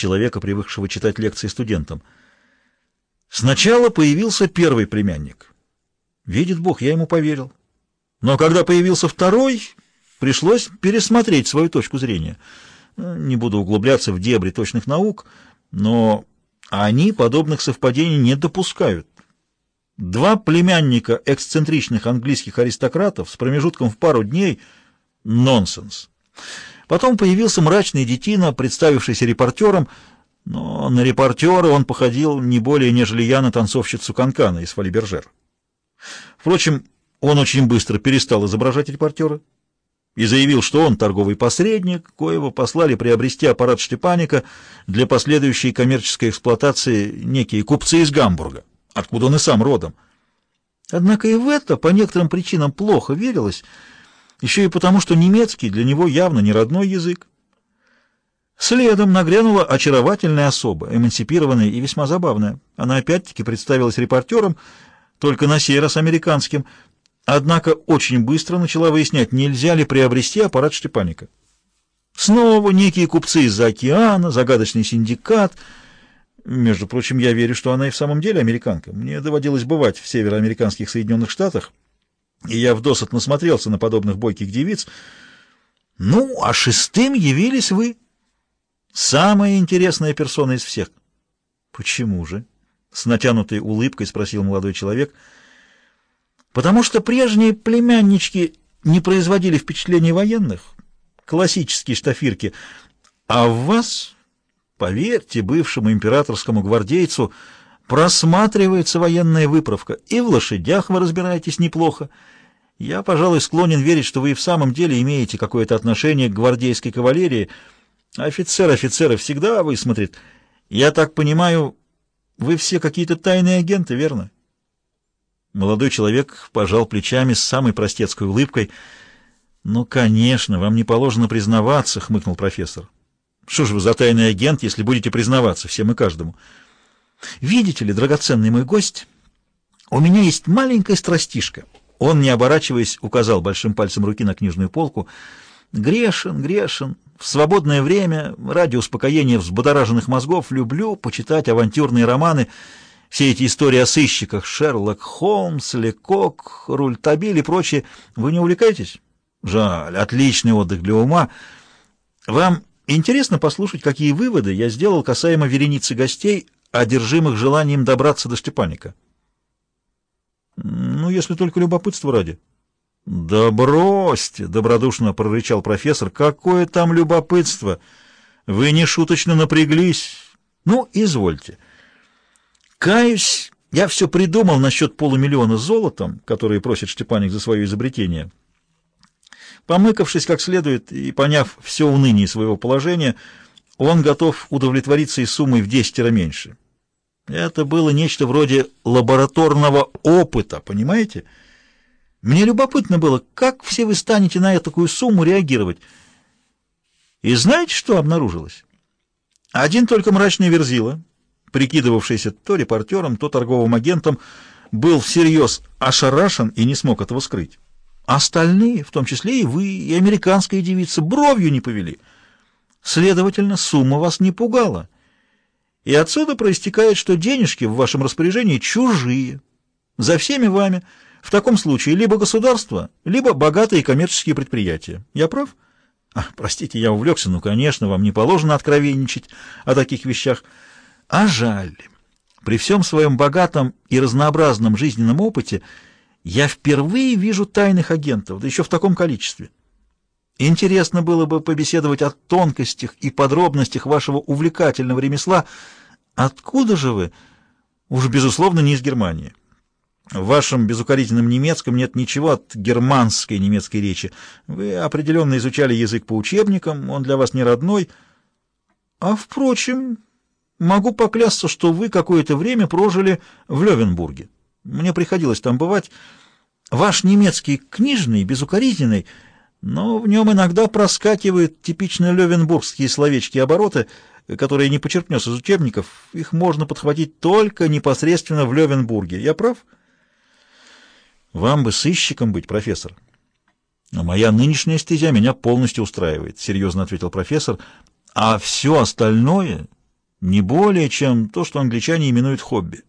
человека, привыкшего читать лекции студентам. Сначала появился первый племянник. Видит Бог, я ему поверил. Но когда появился второй, пришлось пересмотреть свою точку зрения. Не буду углубляться в дебри точных наук, но они подобных совпадений не допускают. Два племянника эксцентричных английских аристократов с промежутком в пару дней — нонсенс. Потом появился мрачный детина, представившийся репортером, но на репортера он походил не более, нежели я на танцовщицу Канкана из Фалибержер. Впрочем, он очень быстро перестал изображать репортера и заявил, что он торговый посредник, коего послали приобрести аппарат Штепаника для последующей коммерческой эксплуатации некие купцы из Гамбурга, откуда он и сам родом. Однако и в это по некоторым причинам плохо верилось, еще и потому, что немецкий для него явно не родной язык. Следом нагрянула очаровательная особа, эмансипированная и весьма забавная. Она опять-таки представилась репортером, только на сей раз американским, однако очень быстро начала выяснять, нельзя ли приобрести аппарат Штепаника. Снова некие купцы из-за океана, загадочный синдикат. Между прочим, я верю, что она и в самом деле американка. Мне доводилось бывать в североамериканских Соединенных Штатах, и я вдосад насмотрелся на подобных бойких девиц. Ну, а шестым явились вы. Самая интересная персона из всех. Почему же? С натянутой улыбкой спросил молодой человек. Потому что прежние племяннички не производили впечатления военных, классические штафирки, а в вас, поверьте бывшему императорскому гвардейцу, просматривается военная выправка, и в лошадях вы разбираетесь неплохо. Я, пожалуй, склонен верить, что вы и в самом деле имеете какое-то отношение к гвардейской кавалерии, Офицер офицера всегда высмотрит. Я так понимаю, вы все какие-то тайные агенты, верно? Молодой человек пожал плечами с самой простецкой улыбкой. «Ну, конечно, вам не положено признаваться», — хмыкнул профессор. «Что ж вы за тайный агент, если будете признаваться всем и каждому?» «Видите ли, драгоценный мой гость, у меня есть маленькая страстишка». Он, не оборачиваясь, указал большим пальцем руки на книжную полку. «Грешен, грешен. В свободное время, ради успокоения взбудораженных мозгов, люблю почитать авантюрные романы, все эти истории о сыщиках, Шерлок Холмс, Лекок, Рультабиль и прочее. Вы не увлекаетесь? Жаль, отличный отдых для ума. Вам интересно послушать, какие выводы я сделал касаемо вереницы гостей, одержимых желанием добраться до Степаника? Ну, если только любопытство ради. «Да бросьте!» — добродушно прорычал профессор. «Какое там любопытство! Вы не шуточно напряглись. Ну, извольте. Каюсь, я все придумал насчет полумиллиона золотом, которые просит Штепаник за свое изобретение». Помыкавшись как следует и поняв все уныние своего положения, он готов удовлетвориться и суммой в десятеро меньше. Это было нечто вроде лабораторного опыта, понимаете? — мне любопытно было, как все вы станете на такую сумму реагировать. И знаете, что обнаружилось? Один только мрачный верзила, прикидывавшийся то репортером, то торговым агентом, был всерьез ошарашен и не смог этого скрыть. Остальные, в том числе и вы, и американская девица, бровью не повели. Следовательно, сумма вас не пугала. И отсюда проистекает, что денежки в вашем распоряжении чужие. За всеми вами... В таком случае либо государство, либо богатые коммерческие предприятия. Я прав? А, простите, я увлекся. Ну, конечно, вам не положено откровенничать о таких вещах. А жаль. При всем своем богатом и разнообразном жизненном опыте я впервые вижу тайных агентов, да еще в таком количестве. Интересно было бы побеседовать о тонкостях и подробностях вашего увлекательного ремесла. Откуда же вы? Уж, безусловно, не из Германии. В вашем безукоризненном немецком нет ничего от германской немецкой речи. Вы определенно изучали язык по учебникам, он для вас не родной. А, впрочем, могу поклясться, что вы какое-то время прожили в Левенбурге. Мне приходилось там бывать. Ваш немецкий книжный, безукоризненный, но в нем иногда проскакивают типично левенбургские словечки и обороты, которые не почерпнешь из учебников. Их можно подхватить только непосредственно в Левенбурге. Я прав?» Вам бы сыщиком быть, профессор. А моя нынешняя стезя меня полностью устраивает, серьезно ответил профессор. А все остальное Не более, чем то, что англичане именуют хобби.